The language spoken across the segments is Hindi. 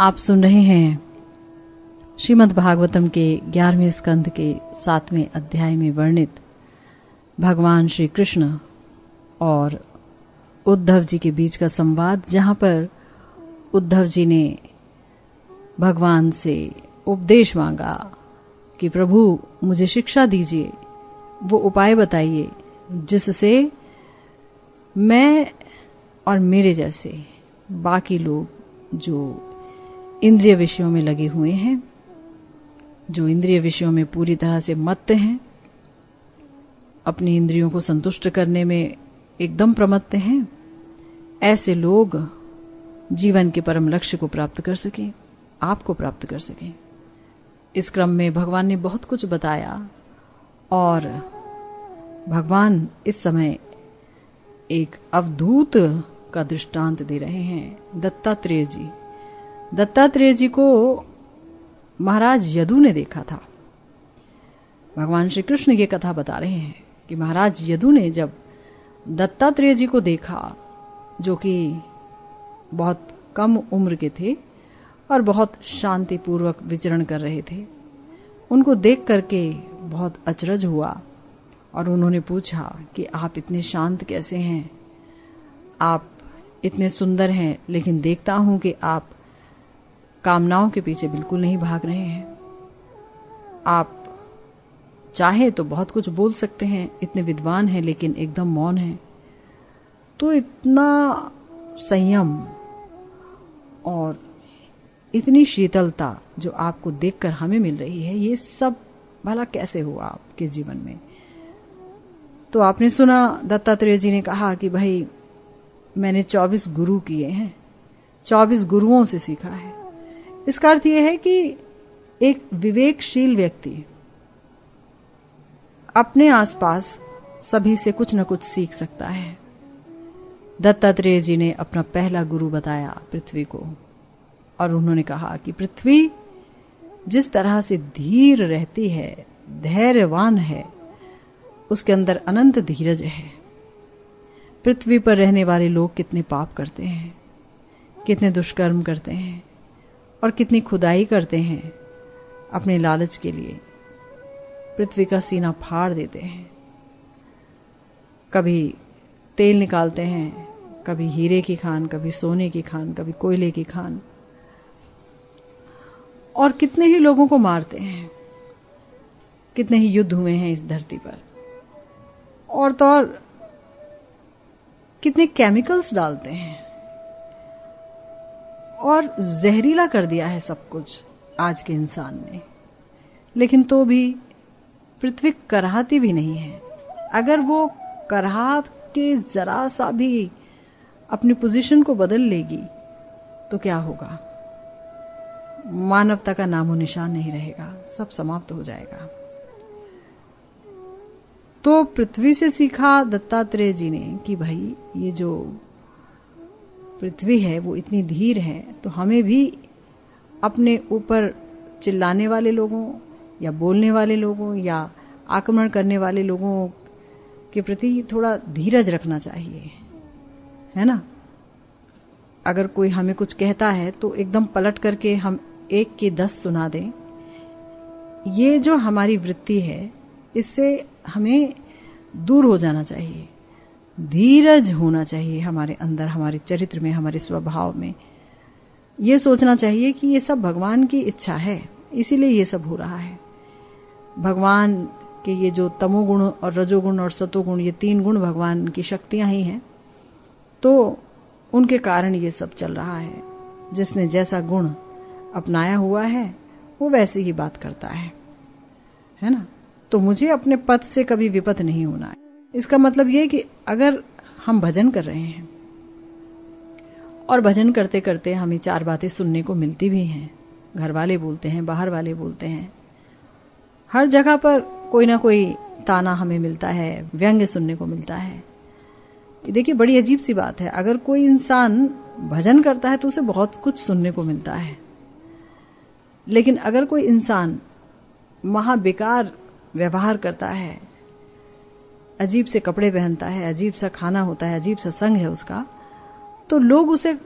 आप सुन रहे हैं श्रीमद् भागवतम के ग्यारहवें स्कंध के सातवें अध्याय में वर्णित भगवान श्री कृष्ण और उद्धव जी के बीच का संवाद, जहाँ पर उद्धव जी ने भगवान से उपदेश मांगा कि प्रभु, मुझे शिक्षा दीजिए, वो उपाय बताइए, जिससे मैं और मेरे जैसे बाकी लोग जो इंद्रिय विषयों में लगे हुए हैं, जो इंद्रिय विषयों में पूरी तरह से मत्त हैं, अपनी इंद्रियों को संतुष्ट करने में एकदम प्रमत्त हैं, ऐसे लोग जीवन के परम लक्ष्य को प्राप्त कर सकें, आपको प्राप्त कर सकें। इस क्रम में भगवान ने बहुत कुछ बताया, और भगवान इस समय एक अवधूत का दृष्टांत दे रहे हैं, दत्तात्रेय जी। दत्तात्रेय जी को महाराज यदु ने देखा था। भगवान श्री कृष्ण ये कथा बता रहे हैं कि महाराज यदु ने जब दत्तात्रेय जी को देखा, जो कि बहुत कम उम्र के थे और बहुत शांतिपूर्वक विचरण कर रहे थे, उनको देख करके बहुत अचरज हुआ और उन्होंने पूछा कि आप इतने शांत कैसे हैं? आप इतने सुंदर हैं, लेकिन देखता हूँ कि आप कामनाओं के पीछे बिल्कुल नहीं भाग रहे हैं। आप चाहे तो बहुत कुछ बोल सकते हैं, इतने विद्वान हैं, लेकिन एकदम मौन हैं। तो इतना संयम और इतनी शीतलता जो आपको देखकर हमें मिल रही है, ये सब भला कैसे हुआ आपके जीवन में? तो आपने सुना, दत्तात्रेय जी ने कहा कि भाई, मैंने 24 गुरु किए हैं 24 गुरुओं से सीखा है। इसका अर्थ यह है कि एक विवेकशील व्यक्ति अपने आसपास सभी से कुछ न कुछ सीख सकता है। दत्तात्रेय जी ने अपना पहला गुरु बताया पृथ्वी को, और उन्होंने कहा कि पृथ्वी जिस तरह से धीर रहती है, धैर्यवान है, उसके अंदर अनंत धीरज है। पृथ्वी पर रहने वाले लोग कितने पाप करते हैं, कितने दुष्कर्म करते हैं और कितनी खुदाई करते हैं अपने लालच के लिए। पृथ्वी का सीना फाड़ देते हैं। कभी तेल निकालते हैं, कभी हीरे की खान, कभी सोने की खान, कभी कोयले की खान। और कितने ही लोगों को मारते हैं। कितने ही युद्ध हुए हैं इस धरती पर। और तो और कितने केमिकल्स डालते हैं। और जहरीला कर दिया है सब कुछ आज के इंसान ने। लेकिन तो भी पृथ्वी कराहती भी नहीं है। अगर वो कराहत के जरा सा भी अपनी पोजीशन को बदल लेगी तो क्या होगा? मानवता का नामो निशान नहीं रहेगा, सब समाप्त हो जाएगा। तो पृथ्वी से सीखा दत्तात्रेय जी ने कि भाई, ये जो पृथ्वी है, वो इतनी धीर है तो हमें भी अपने ऊपर चिल्लाने वाले लोगों या बोलने वाले लोगों या आक्रमण करने वाले लोगों के प्रति थोड़ा धीरज रखना चाहिए। है ना? अगर कोई हमें कुछ कहता है तो एकदम पलट करके हम एक के दस सुना दें। ये जो हमारी वृत्ति है, इससे हमें दूर हो जाना चाहिए। धीरज होना चाहिए हमारे अंदर, हमारे चरित्र में, हमारे स्वभाव में। ये सोचना चाहिए कि ये सब भगवान की इच्छा है, इसीलिए ये सब हो रहा है। भगवान के ये जो तमोगुण और रजोगुण और सतोगुण, ये तीन गुण भगवान की शक्तियाँ ही हैं तो उनके कारण ये सब चल रहा है। जिसने जैसा गुण अपनाया हुआ है, वो वैसे ही बात करता है। है ना? तो मुझे अपने पथ से कभी विपत नहीं होना है। इसका मतलब ये कि अगर हम भजन कर रहे हैं, और भजन करते करते हमें चार बातें सुनने को मिलती भी हैं घर वाले बोलते हैं, बाहर वाले बोलते हैं, हर जगह पर कोई ना कोई ताना हमें मिलता है, व्यंग्य सुनने को मिलता है। देखिए, बड़ी अजीब सी बात है। अगर कोई इंसान भजन करता है तो उसे बहुत कुछ सुनने को मिलता है। लेकिन अगर कोई इंसान महाबेकार व्यवहार करता है अजीब से कपड़े पहनता है, अजीब सा खाना होता है, अजीब सा संग है उसका तो लोग उसे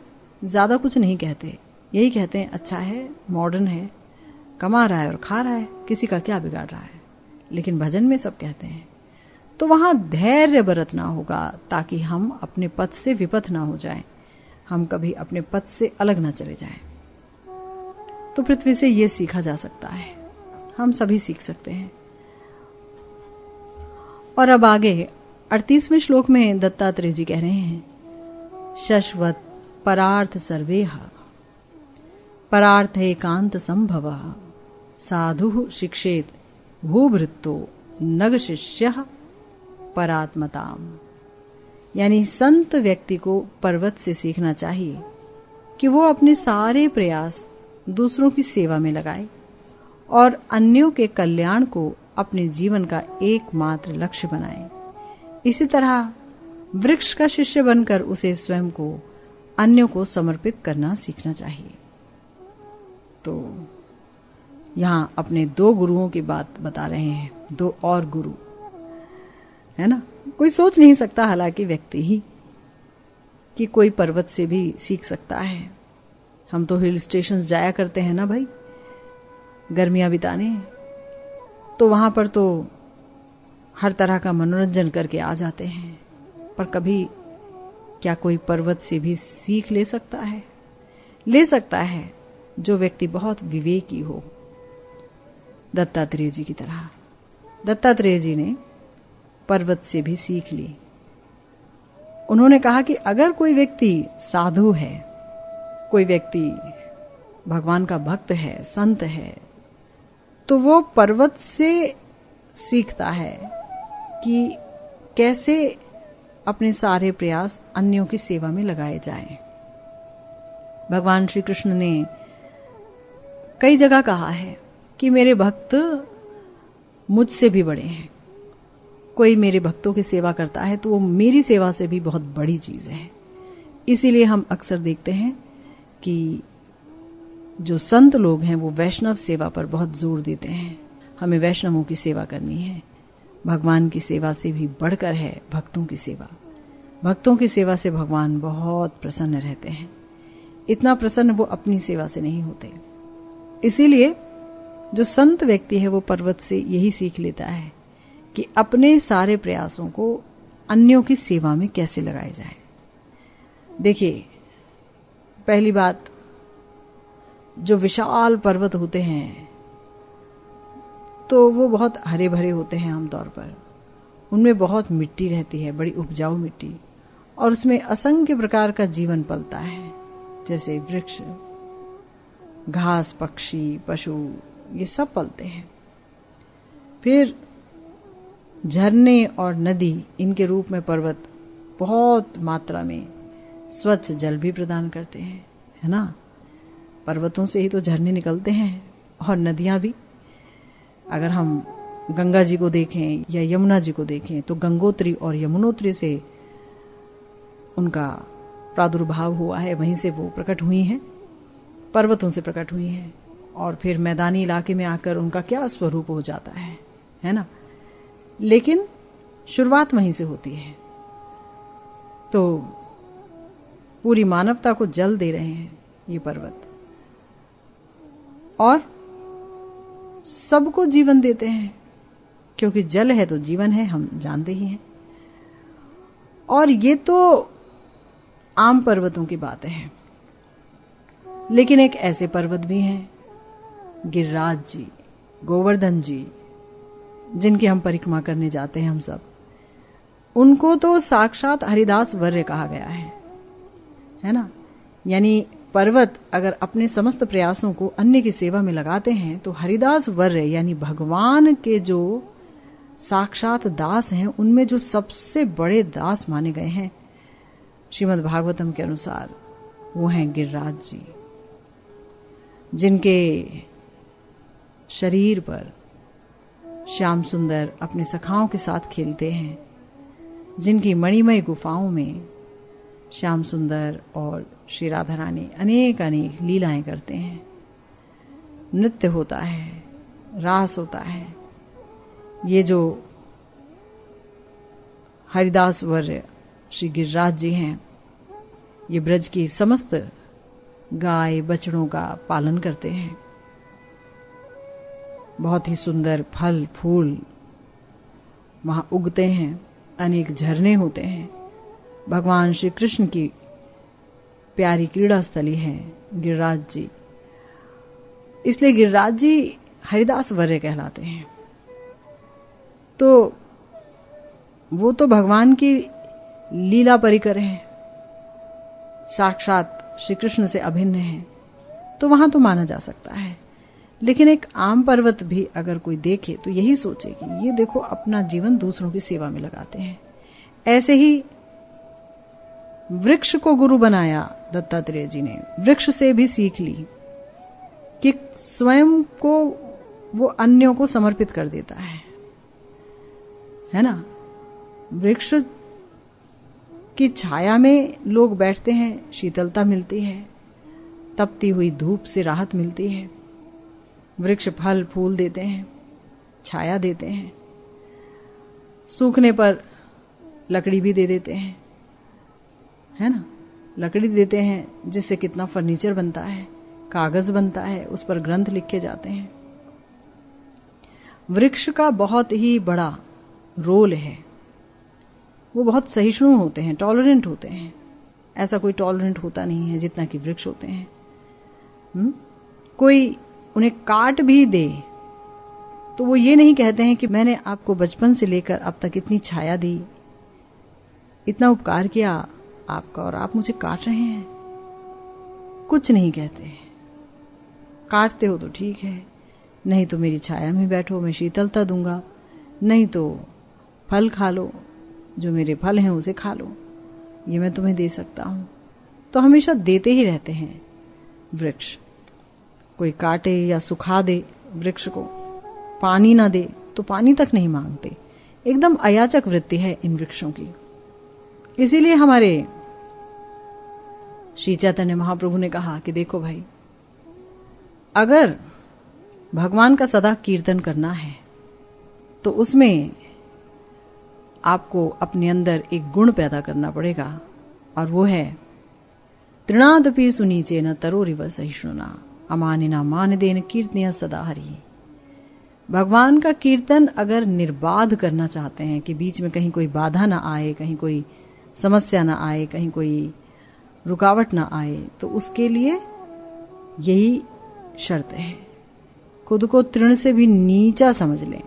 ज़्यादा कुछ नहीं कहते। यही कहते हैं अच्छा है मॉडर्न है, कमा रहा है और खा रहा है, किसी का क्या बिगाड़ रहा है? लेकिन भजन में सब कहते हैं। तो वहाँ धैर्य बरतना होगा, ताकि हम अपने पथ से विपथ ना हो जाएँ, हम कभी अपने पथ से अलग ना चले जाएँ। तो पृथ्वी से यह सीखा जा सकता है। हम सभी सीख सकते हैं। और अब आगे, अड़तीसवें श्लोक में दत्तात्रेय जी कह रहे हैं, शश्वत परार्थ सर्वेह, परार्थ एकांत संभव, साधु शिक्षेत भूभृत्तो नग शिष्य परात्मताम। यानी संत व्यक्ति को पर्वत से सीखना चाहिए कि वो अपने सारे प्रयास दूसरों की सेवा में लगाए और अन्यों के कल्याण को अपने जीवन का एकमात्र लक्ष्य बनाए। इसी तरह वृक्ष का शिष्य बनकर उसे स्वयं को, अन्यों को समर्पित करना सीखना चाहिए। तो यहाँ अपने दो गुरुओं की बात बता रहे हैं, दो और गुरु। है ना? कोई सोच नहीं सकता हालाँकि व्यक्ति ही कि कोई पर्वत से भी सीख सकता है। हम तो हिल स्टेशन जाया करते हैं ना भाई? गर्मियाँ बिताने। तो वहाँ पर तो हर तरह का मनोरंजन करके आ जाते हैं। पर कभी क्या कोई पर्वत से भी सीख ले सकता है? ले सकता है, जो व्यक्ति बहुत विवेकी हो। दत्तात्रेय जी की तरह। दत्तात्रेय जी ने पर्वत से भी सीख ली। उन्होंने कहा कि अगर कोई व्यक्ति साधु है, कोई व्यक्ति भगवान का भक्त है, संत है तो वो पर्वत से सीखता है कि कैसे अपने सारे प्रयास अन्यों की सेवा में लगाए जाएँ। भगवान श्री कृष्ण ने कई जगह कहा है कि मेरे भक्त मुझसे भी बड़े हैं कोई मेरे भक्तों की सेवा करता है तो वो मेरी सेवा से भी बहुत बड़ी चीज़ है इसीलिए हम अक्सर देखते हैं कि जो संत लोग हैं, वो वैष्णव सेवा पर बहुत ज़ोर देते हैं। हमें वैष्णवों की सेवा करनी है। भगवान की सेवा से भी बढ़कर है भक्तों की सेवा। भक्तों की सेवा से भगवान बहुत प्रसन्न रहते हैं। इतना प्रसन्न वो अपनी सेवा से नहीं होते। इसीलिए जो संत व्यक्ति है, वो पर्वत से यही सीख लेता है कि अपने सारे प्रयासों को अन्यों की सेवा में कैसे लगाया जाए। देखिए, पहली बात जो विशाल पर्वत होते हैं तो वो बहुत हरे भरे होते हैं आमतौर पर। उनमें बहुत मिट्टी रहती है, बड़ी उपजाऊ मिट्टी, और उसमें असंख्य प्रकार का जीवन पलता है, जैसे वृक्ष, घास, पक्षी, पशु, ये सब पलते हैं। फिर झरने और नदी, इनके रूप में पर्वत बहुत मात्रा में स्वच्छ जल भी प्रदान करते हैं, है ना? पर्वतों से ही तो झरने निकलते हैं, और नदियाँ भी। अगर हम गंगा जी को देखें या यमुना जी को देखें तो गंगोत्री और यमुनोत्री से उनका प्रादुर्भाव हुआ है, वहीं से वो प्रकट हुई हैं, पर्वतों से प्रकट हुई हैं, और फिर मैदानी इलाके में आकर उनका क्या स्वरूप हो जाता है है ना? लेकिन शुरुआत वहीं से होती है। तो पूरी मानवता को जल दे रहे हैं ये पर्वत। और सबको जीवन देते हैं। क्योंकि जल है तो जीवन है, हम जानते ही हैं। और ये तो आम पर्वतों की बात है। लेकिन एक ऐसे पर्वत भी हैं, गिरिराज जी, गोवर्धन जी, जिनकी हम परिक्रमा करने जाते हैं हम सब। उनको तो साक्षात हरिदास वर्य कहा गया है। है ना? यानी पर्वत अगर अपने समस्त प्रयासों को अन्य की सेवा में लगाते हैं तो हरिदास वर्य यानी भगवान के जो साक्षात दास हैं, उनमें जो सबसे बड़े दास माने गए हैं, श्रीमद् भागवतम के अनुसार, वो हैं गिरिराज जी, जिनके शरीर पर श्याम सुंदर अपने सखाओं के साथ खेलते हैं, जिनकी मणिमय गुफाओं में श्याम सुंदर और श्री राधा रानी अनेक अनेक लीलाएँ करते हैं। नृत्य होता है, रास होता है। ये जो हरिदास वर्य, श्री गिरिराज जी हैं, ये ब्रज की समस्त गाय बछड़ों का पालन करते हैं। बहुत ही सुंदर फल, फूल, वहाँ उगते हैं, अनेक झरने होते हैं। भगवान श्री कृष्ण की प्यारी क्रीड़ा स्थली है गिरिराज जी। इसलिए गिरिराज जी हरिदास वर्य कहलाते हैं। तो वो तो भगवान की लीला परिकर है। साक्षात श्री कृष्ण से अभिन्न है। तो वहाँ तो माना जा सकता है। लेकिन एक आम पर्वत भी अगर कोई देखे तो यही सोचे कि ये देखो अपना जीवन दूसरों की सेवा में लगाते हैं। ऐसे ही वृक्ष को गुरु बनाया, दत्तात्रेय जी ने। वृक्ष से भी सीख ली कि स्वयं को वो अन्यों को समर्पित कर देता है। है ना? वृक्ष की छाया में लोग बैठते हैं, शीतलता मिलती है, तपती हुई धूप से राहत मिलती है, वृक्ष फल, फूल देते हैं, छाया देते हैं, सूखने पर लकड़ी भी दे देते हैं। है ना लकड़ी देते हैं जिससे कितना फर्नीचर बनता है, कागज़ बनता है, उस पर ग्रंथ लिखे जाते हैं वृक्ष का बहुत ही बड़ा रोल है वो बहुत सहिष्णु होते हैं टॉलरेंट होते हैं ऐसा कोई टॉलरेंट होता नहीं है जितना कि वृक्ष होते हैं हुँ? हम्म? कोई उन्हें काट भी दे तो वो ये नहीं कहते हैं कि मैंने आपको बचपन से लेकर अब तक इतनी छाया दी, इतना उपकार किया आपका और आप मुझे काट रहे हैं। कुछ नहीं कहते। काटते हो तो ठीक है, नहीं तो मेरी छाया में बैठो, मैं शीतलता दूँगा, नहीं तो फल खा लो, जो मेरे फल हैं उसे खा लो। ये मैं तुम्हें दे सकता हूँ। तो हमेशा देते ही रहते हैं वृक्ष। कोई काटे या सुखा दे वृक्ष को, पानी ना दे तो पानी तक नहीं मांगते। एकदम अयाचक वृत्ति है इन वृक्षों की। इसीलिए हमारे श्री चैतन्य महाप्रभु ने कहा कि देखो भाई, अगर भगवान का सदा कीर्तन करना है तो उसमें आपको अपने अंदर एक गुण पैदा करना पड़ेगा, और वो है, तृणादपि सुनीचे न तरोरिव सहिष्णुना अमानिना मान देन कीर्तनिया सदा हरी। भगवान का कीर्तन अगर निर्बाध करना चाहते हैं कि बीच में कहीं कोई बाधा ना आए, कहीं कोई समस्या ना आए, कहीं कोई रुकावट ना आए तो उसके लिए यही शर्त है। खुद को तृण से भी नीचा समझ लें।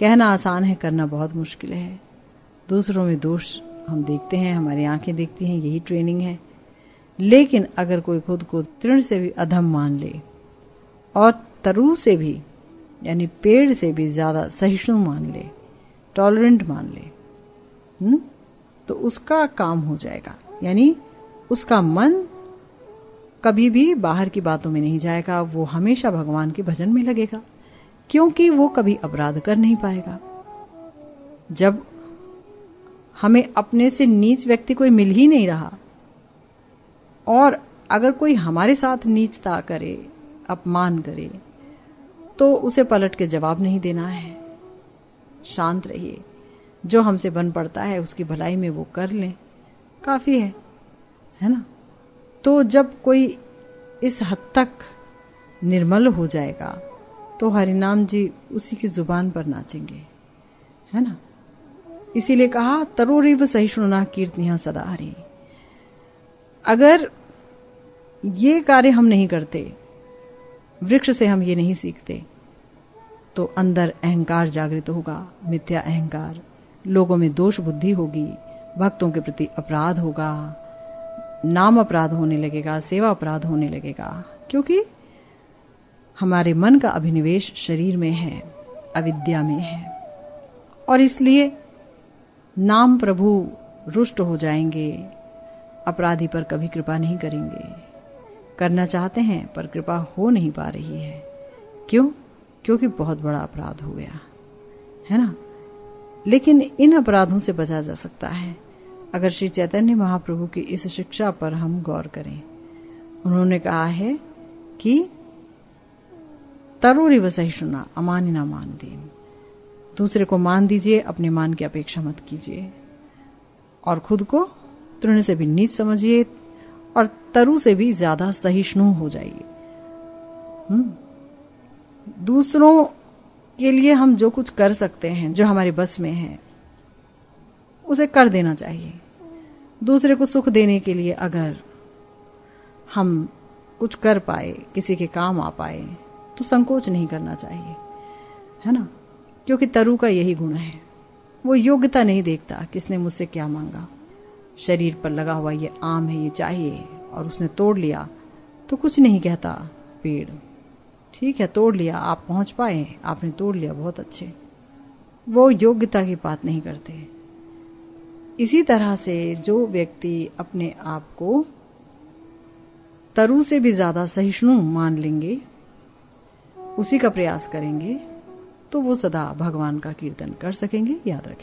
कहना आसान है, करना बहुत मुश्किल है। दूसरों में दोष हम देखते हैं, हमारी आँखें देखती हैं, यही ट्रेनिंग है। लेकिन अगर कोई खुद को तृण से भी अधम मान ले, और तरु से भी, यानी पेड़ से भी ज़्यादा सहिष्णु मान ले टॉलरेंट मान ले हुँ? तो उसका काम हो जाएगा। यानी उसका मन कभी भी बाहर की बातों में नहीं जाएगा, वो हमेशा भगवान के भजन में लगेगा, क्योंकि वो कभी अपराध कर नहीं पाएगा। जब हमें अपने से नीच व्यक्ति कोई मिल ही नहीं रहा, और अगर कोई हमारे साथ नीचता करे, अपमान करे तो उसे पलट के जवाब नहीं देना है। शांत रहिए। जो हमसे बन पड़ता है, उसकी भलाई में वो कर लें। काफ़ी है है ना? तो जब कोई इस हद तक निर्मल हो जाएगा तो हरिनाम जी उसी की ज़ुबान पर नाचेंगे, है ना? इसीलिए कहा, तरोरिव सहिष्णुना कीर्तियाँ सदा हरी अगर ये कार्य हम नहीं करते, वृक्ष से हम ये नहीं सीखते तो अंदर अहंकार जागृत होगा, मिथ्या अहंकार लोगों में दोष बुद्धि होगी, भक्तों के प्रति अपराध होगा, नाम अपराध होने लगेगा, सेवा अपराध होने लगेगा, क्योंकि हमारे मन का अभिनिवेश शरीर में है, अविद्या में है। और इसलिए नाम प्रभु रुष्ट हो जाएँगे, अपराधी पर कभी कृपा नहीं करेंगे। करना चाहते हैं, पर कृपा हो नहीं पा रही है। क्यों? क्योंकि बहुत बड़ा अपराध हो गया। है ना? लेकिन इन अपराधों से बचा जा सकता है। अगर श्री चैतन्य महाप्रभु की इस शिक्षा पर हम गौर करें। उन्होंने कहा है कि तरोरी व सहिष्णुना अमानिना मान दीन। दूसरे को मान दीजिए, अपने मान की अपेक्षा मत कीजिए। और खुद को तृण से भी नीच समझिए और तरु से भी ज़्यादा सहिष्णु हो जाइए। दूसरों के लिए हम जो कुछ कर सकते हैं, जो हमारे बस में है, उसे कर देना चाहिए। दूसरे को सुख देने के लिए अगर हम कुछ कर पाए, किसी के काम आ पाए तो संकोच नहीं करना चाहिए, है ना? क्योंकि तरु का यही गुण है। वो योग्यता नहीं देखता किसने मुझसे क्या मांगा। शरीर पर लगा हुआ ये आम है, ये चाहिए, और उसने तोड़ लिया तो कुछ नहीं कहता, पेड़। ठीक है, तोड़ लिया, आप पहुँच पाए, आपने तोड़ लिया, बहुत अच्छे। वो योग्यता की बात नहीं करते। इसी तरह से जो व्यक्ति अपने आप को तरु से भी ज़्यादा सहिष्णु मान लेंगे, उसी का प्रयास करेंगे तो वो सदा भगवान का कीर्तन कर सकेंगे, याद रखें।